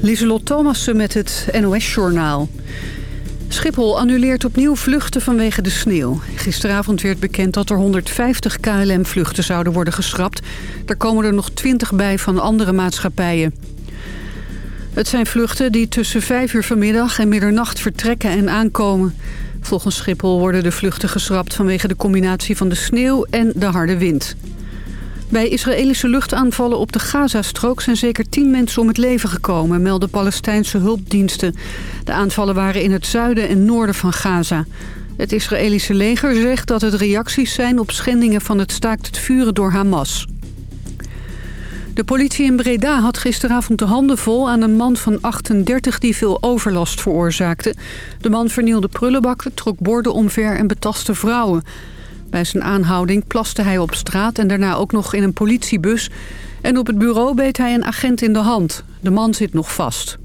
Lieselot Thomassen met het NOS-journaal. Schiphol annuleert opnieuw vluchten vanwege de sneeuw. Gisteravond werd bekend dat er 150 KLM-vluchten zouden worden geschrapt. Er komen er nog 20 bij van andere maatschappijen. Het zijn vluchten die tussen 5 uur vanmiddag en middernacht vertrekken en aankomen. Volgens Schiphol worden de vluchten geschrapt vanwege de combinatie van de sneeuw en de harde wind. Bij Israëlische luchtaanvallen op de Gazastrook zijn zeker tien mensen om het leven gekomen, melden Palestijnse hulpdiensten. De aanvallen waren in het zuiden en noorden van Gaza. Het Israëlische leger zegt dat het reacties zijn op schendingen van het staakt het vuren door Hamas. De politie in Breda had gisteravond de handen vol aan een man van 38 die veel overlast veroorzaakte. De man vernielde prullenbakken, trok borden omver en betastte vrouwen. Bij zijn aanhouding plaste hij op straat en daarna ook nog in een politiebus. En op het bureau beet hij een agent in de hand. De man zit nog vast.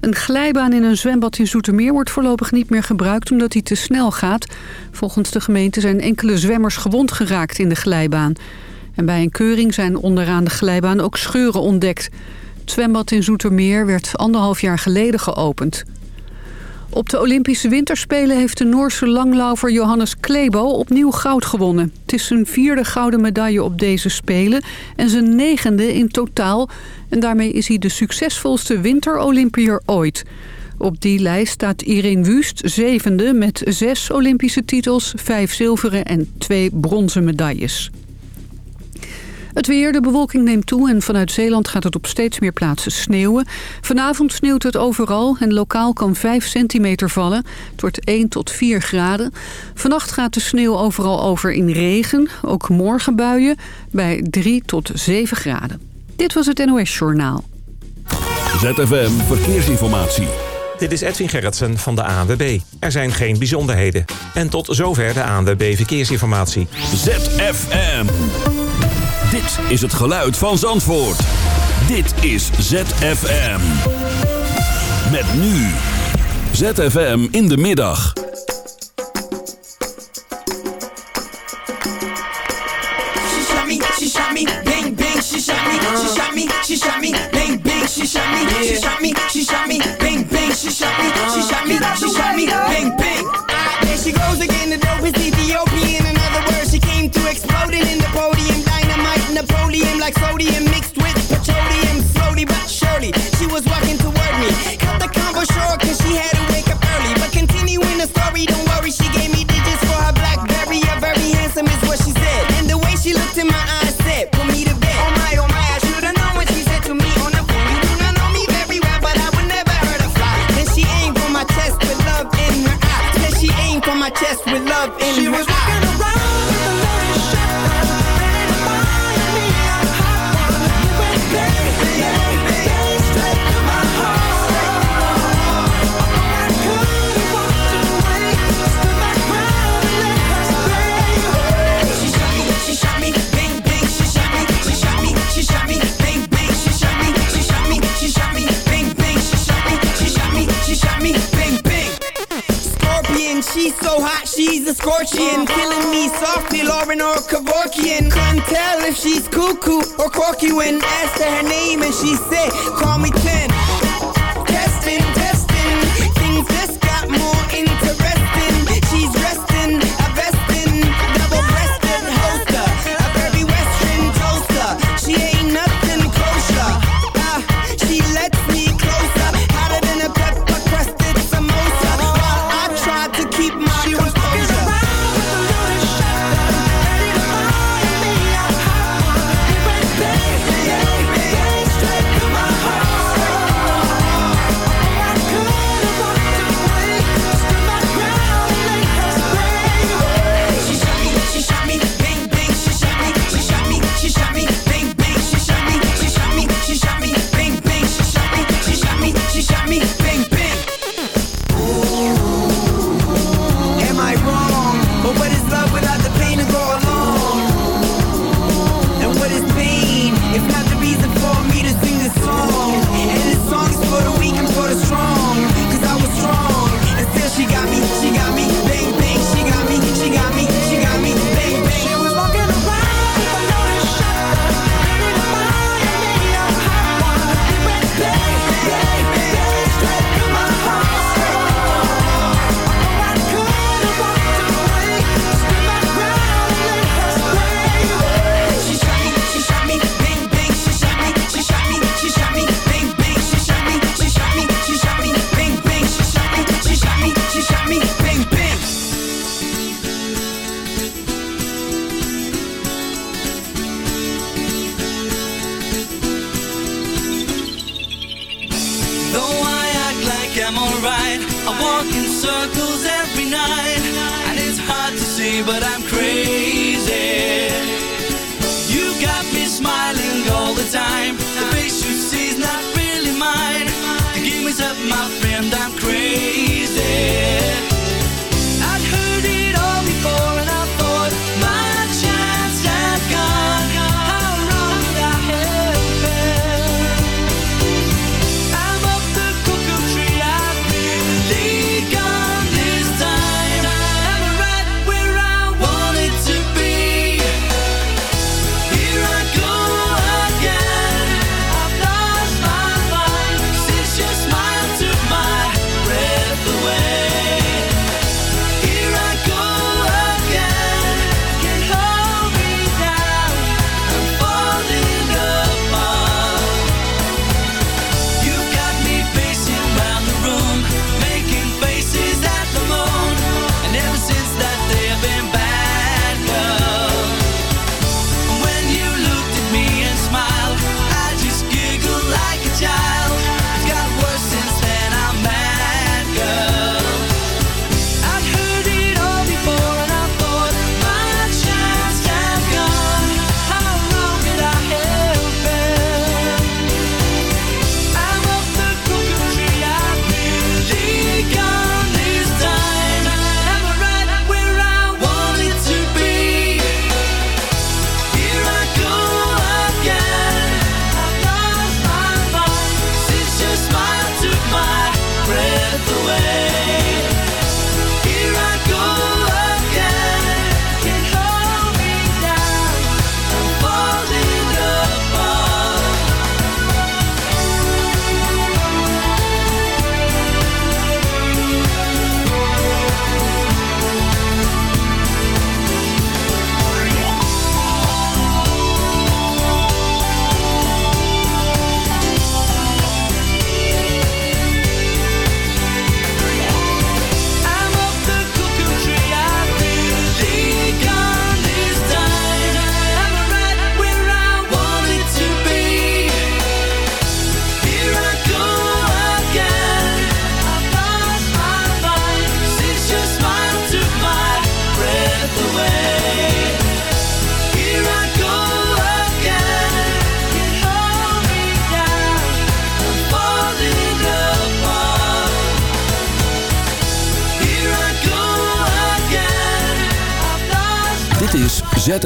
Een glijbaan in een zwembad in Zoetermeer wordt voorlopig niet meer gebruikt omdat hij te snel gaat. Volgens de gemeente zijn enkele zwemmers gewond geraakt in de glijbaan. En bij een keuring zijn onderaan de glijbaan ook scheuren ontdekt. Het zwembad in Zoetermeer werd anderhalf jaar geleden geopend. Op de Olympische Winterspelen heeft de Noorse langlaufer Johannes Klebo opnieuw goud gewonnen. Het is zijn vierde gouden medaille op deze Spelen en zijn negende in totaal. En daarmee is hij de succesvolste winterolympiër ooit. Op die lijst staat Irene Wust zevende met zes Olympische titels, vijf zilveren en twee bronzen medailles. Het weer, de bewolking neemt toe en vanuit Zeeland gaat het op steeds meer plaatsen sneeuwen. Vanavond sneeuwt het overal en lokaal kan 5 centimeter vallen. Het wordt 1 tot 4 graden. Vannacht gaat de sneeuw overal over in regen, ook morgen buien, bij 3 tot 7 graden. Dit was het NOS Journaal. ZFM Verkeersinformatie. Dit is Edwin Gerritsen van de ANWB. Er zijn geen bijzonderheden. En tot zover de ANWB Verkeersinformatie. ZFM. Dit is het geluid van Zandvoort. Dit is ZFM. Met nu. ZFM in de middag. She shot me, she shot me, bang bang, she shot me, she shot me, she shot me, bang bang, she shot me, she shot me, she shot me, bang bang, she shot me, she shot me, she shot me, bang bang. Ah, there she goes again, the dope is Ethiopian. In other words, she came to exploding in the like sodium mixed a scorpion, killing me softly, Lauryn or Kevorkian. Couldn't tell if she's cuckoo or quirky when asked her name and she said, call me 10. crazy, but I'm crazy. You got me smiling all the time.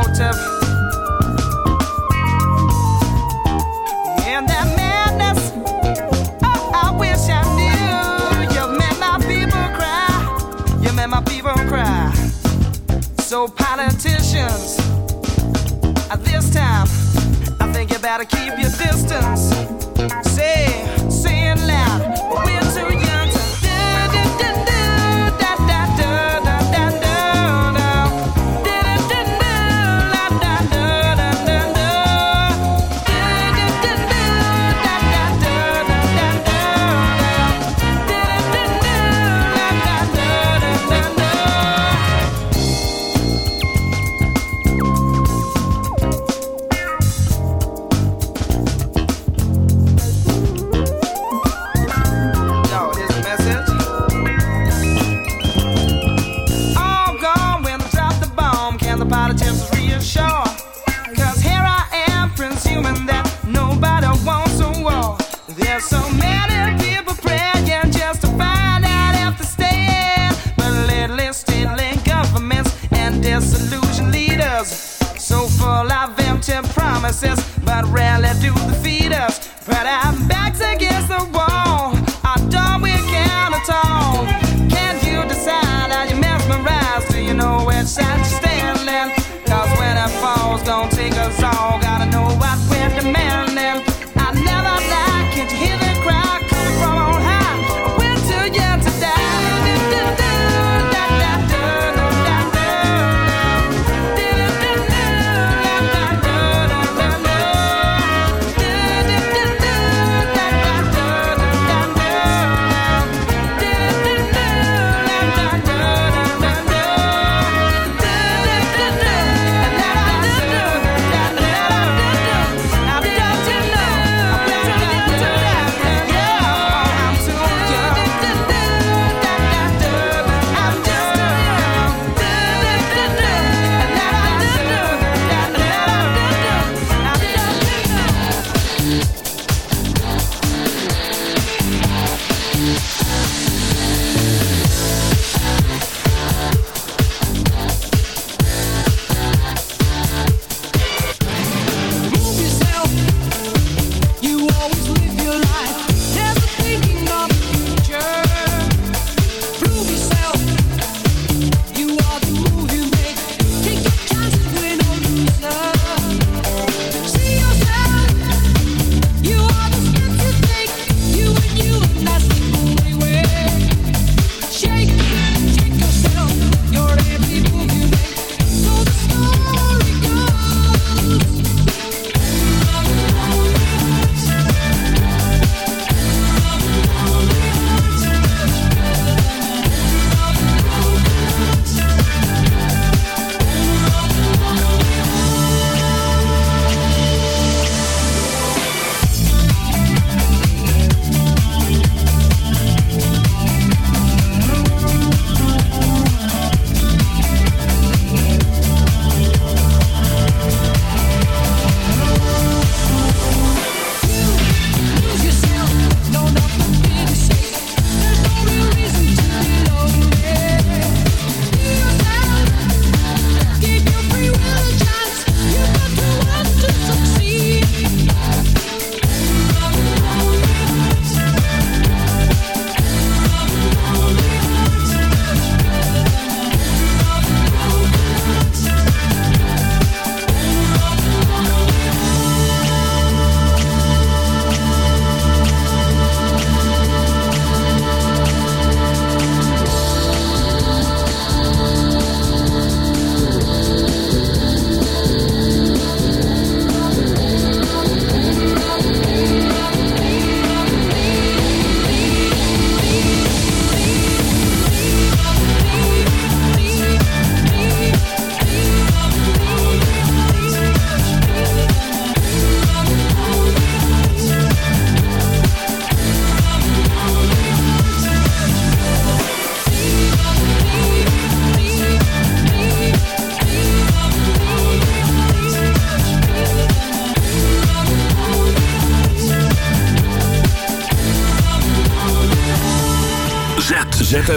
motive. And that madness, oh, I wish I knew. You made my people cry. You made my people cry. So, politicians, at this time, I think you better keep your distance. Say, say it loud. We're too young.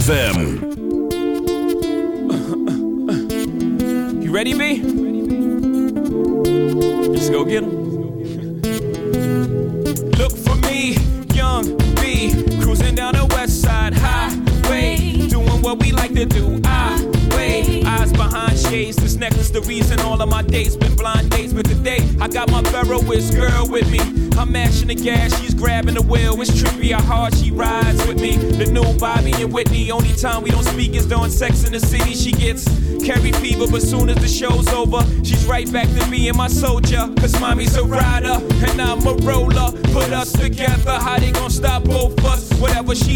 ZFM.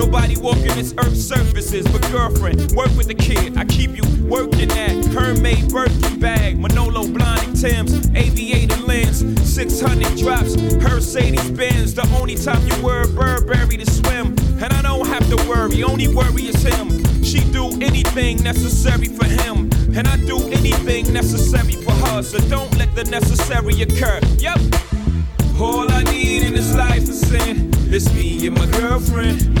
Nobody walking this earth's surfaces, but girlfriend, work with the kid. I keep you working at Hermès Birkin bag, Manolo Blahnik Tim's, aviator lens, 600 drops, Mercedes Benz. The only time you wear Burberry to swim, and I don't have to worry. Only worry is him. She do anything necessary for him, and I do anything necessary for her. So don't let the necessary occur. Yep. All I need in this life is sin. It's me and my girlfriend.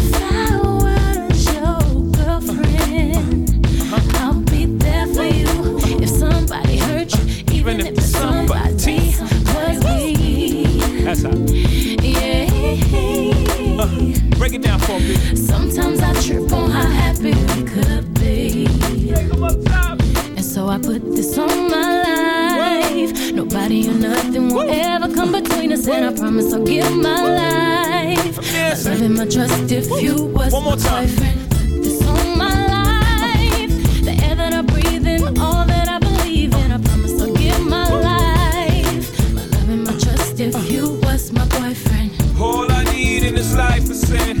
Break it down for me. Sometimes I trip on how happy we could be. And so I put this on my life. Nobody or nothing will ever come between us. And I promise I'll give my life. My love and my trust if you was One more my time. boyfriend. Put this on my life. The air that I breathe in, all that I believe in. I promise I'll give my life. My love and my trust if uh. you was my boyfriend. All I need in this life is sin.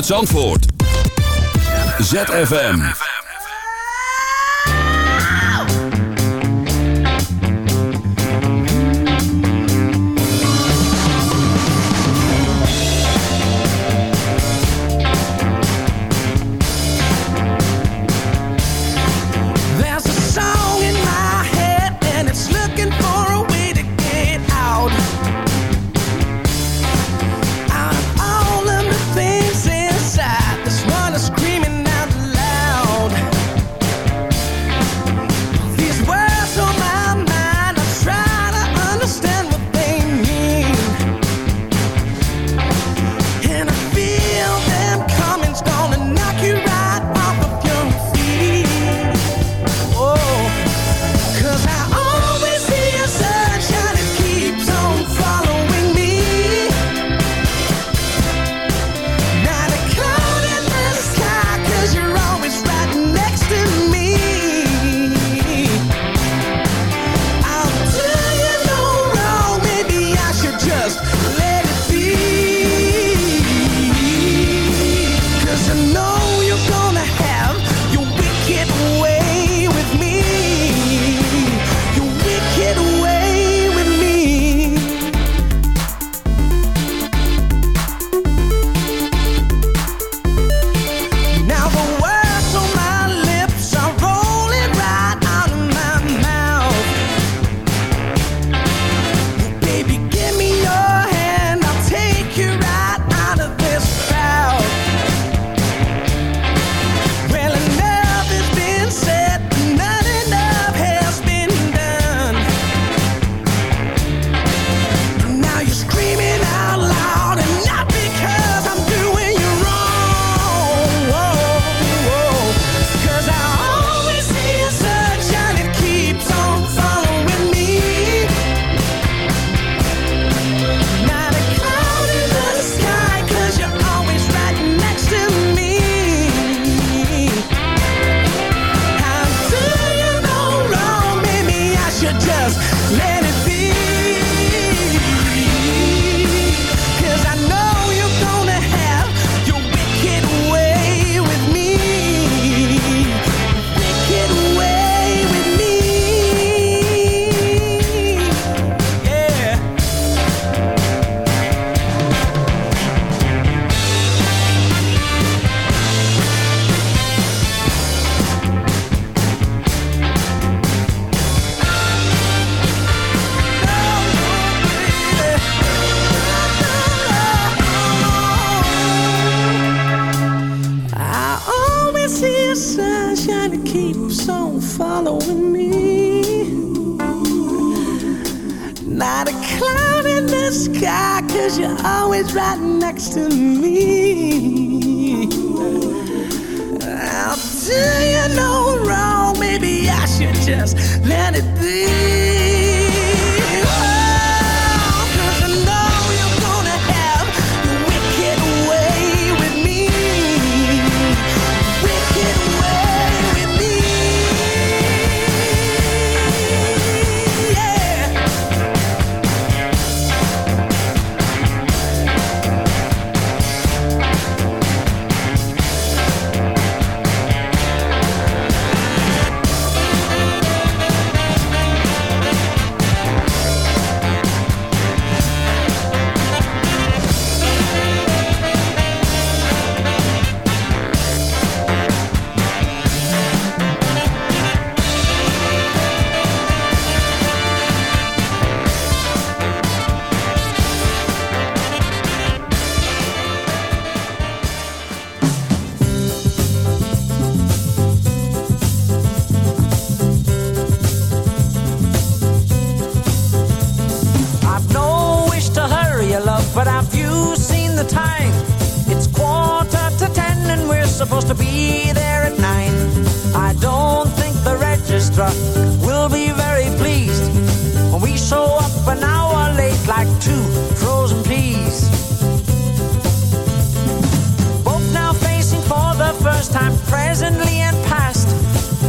Live vanuit Zandvoort. ZFM. Have you seen the time? It's quarter to ten and we're supposed to be there at nine. I don't think the registrar will be very pleased when we show up an hour late like two frozen peas. Both now facing for the first time, presently and past.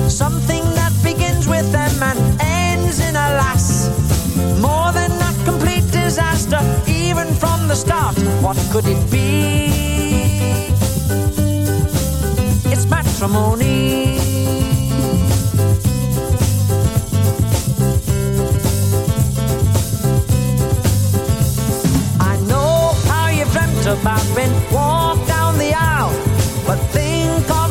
Something that begins with them and ends in a lass. More than disaster, even from the start. What could it be? It's matrimony. I know how you've dreamt about being walked down the aisle. But think of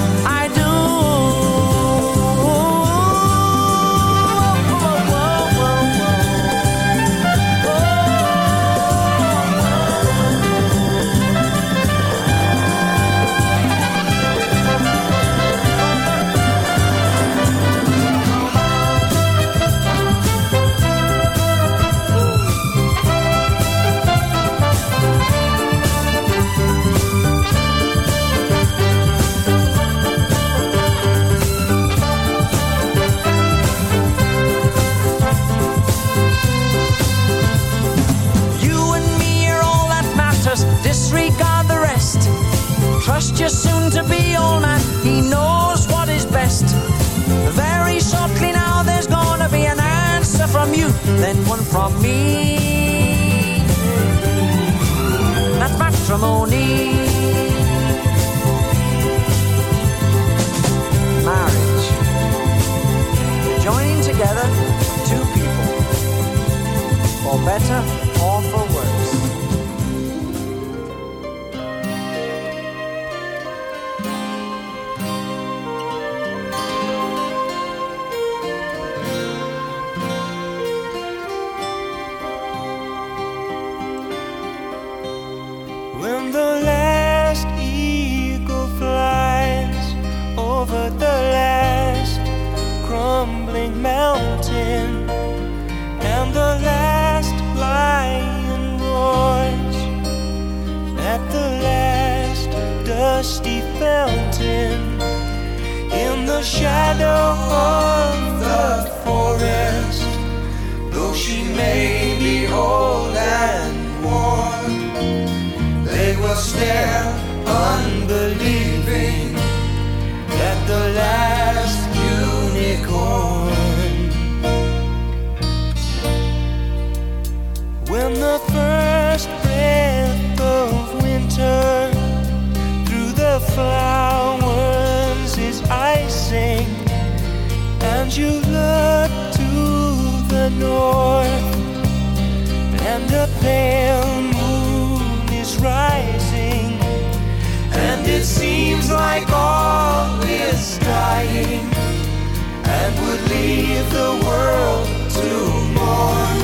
leave the world to mourn.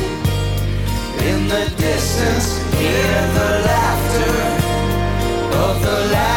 In the distance, hear the laughter of the last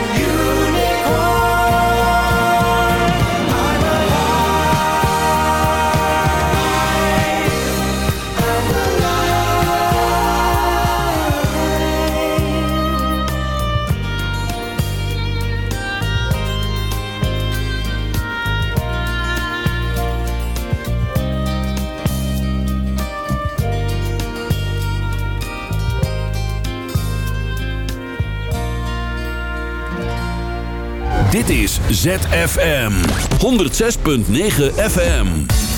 is ZFM 106.9 FM.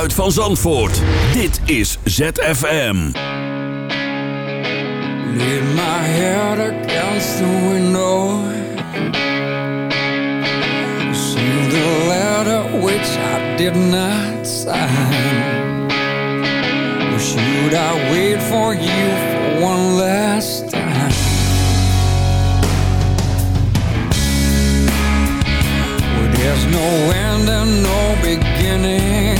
Geluid van Zandvoort. Dit is ZFM. My head against the window. See the letter which I did not sign. Or should I wait for you for one last time? There's no end and no beginning.